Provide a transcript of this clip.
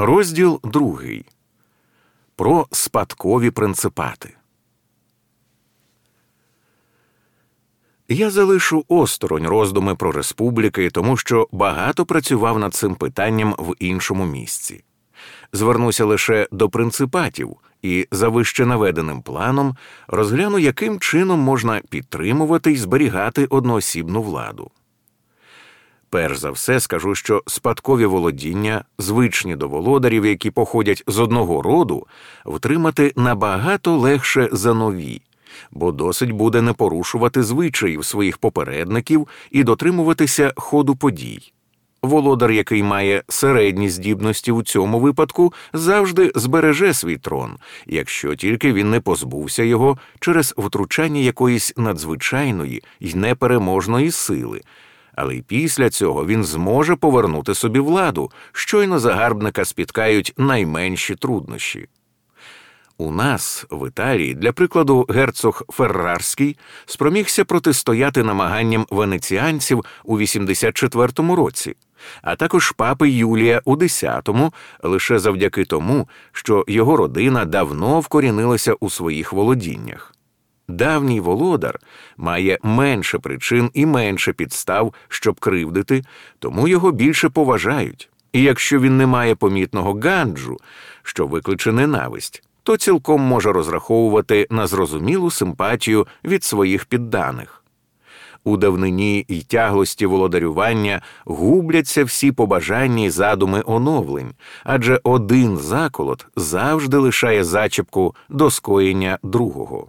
Розділ другий про спадкові принципати. Я залишу осторонь роздуми про республіки, тому що багато працював над цим питанням в іншому місці. Звернуся лише до принципатів і за вище наведеним планом розгляну, яким чином можна підтримувати і зберігати одноосібну владу. Перш за все скажу, що спадкові володіння, звичні до володарів, які походять з одного роду, втримати набагато легше за нові, бо досить буде не порушувати звичаїв своїх попередників і дотримуватися ходу подій. Володар, який має середні здібності у цьому випадку, завжди збереже свій трон, якщо тільки він не позбувся його через втручання якоїсь надзвичайної й непереможної сили але й після цього він зможе повернути собі владу, щойно загарбника спіткають найменші труднощі. У нас, в Італії, для прикладу, герцог Феррарський спромігся протистояти намаганням венеціанців у 84-му році, а також папи Юлія у 10-му, лише завдяки тому, що його родина давно вкорінилася у своїх володіннях. Давній володар має менше причин і менше підстав, щоб кривдити, тому його більше поважають. І якщо він не має помітного ганджу, що викличе ненависть, то цілком може розраховувати на зрозумілу симпатію від своїх підданих. У давнині й тяглості володарювання губляться всі побажання й задуми оновлень, адже один заколот завжди лишає зачіпку до скоєння другого.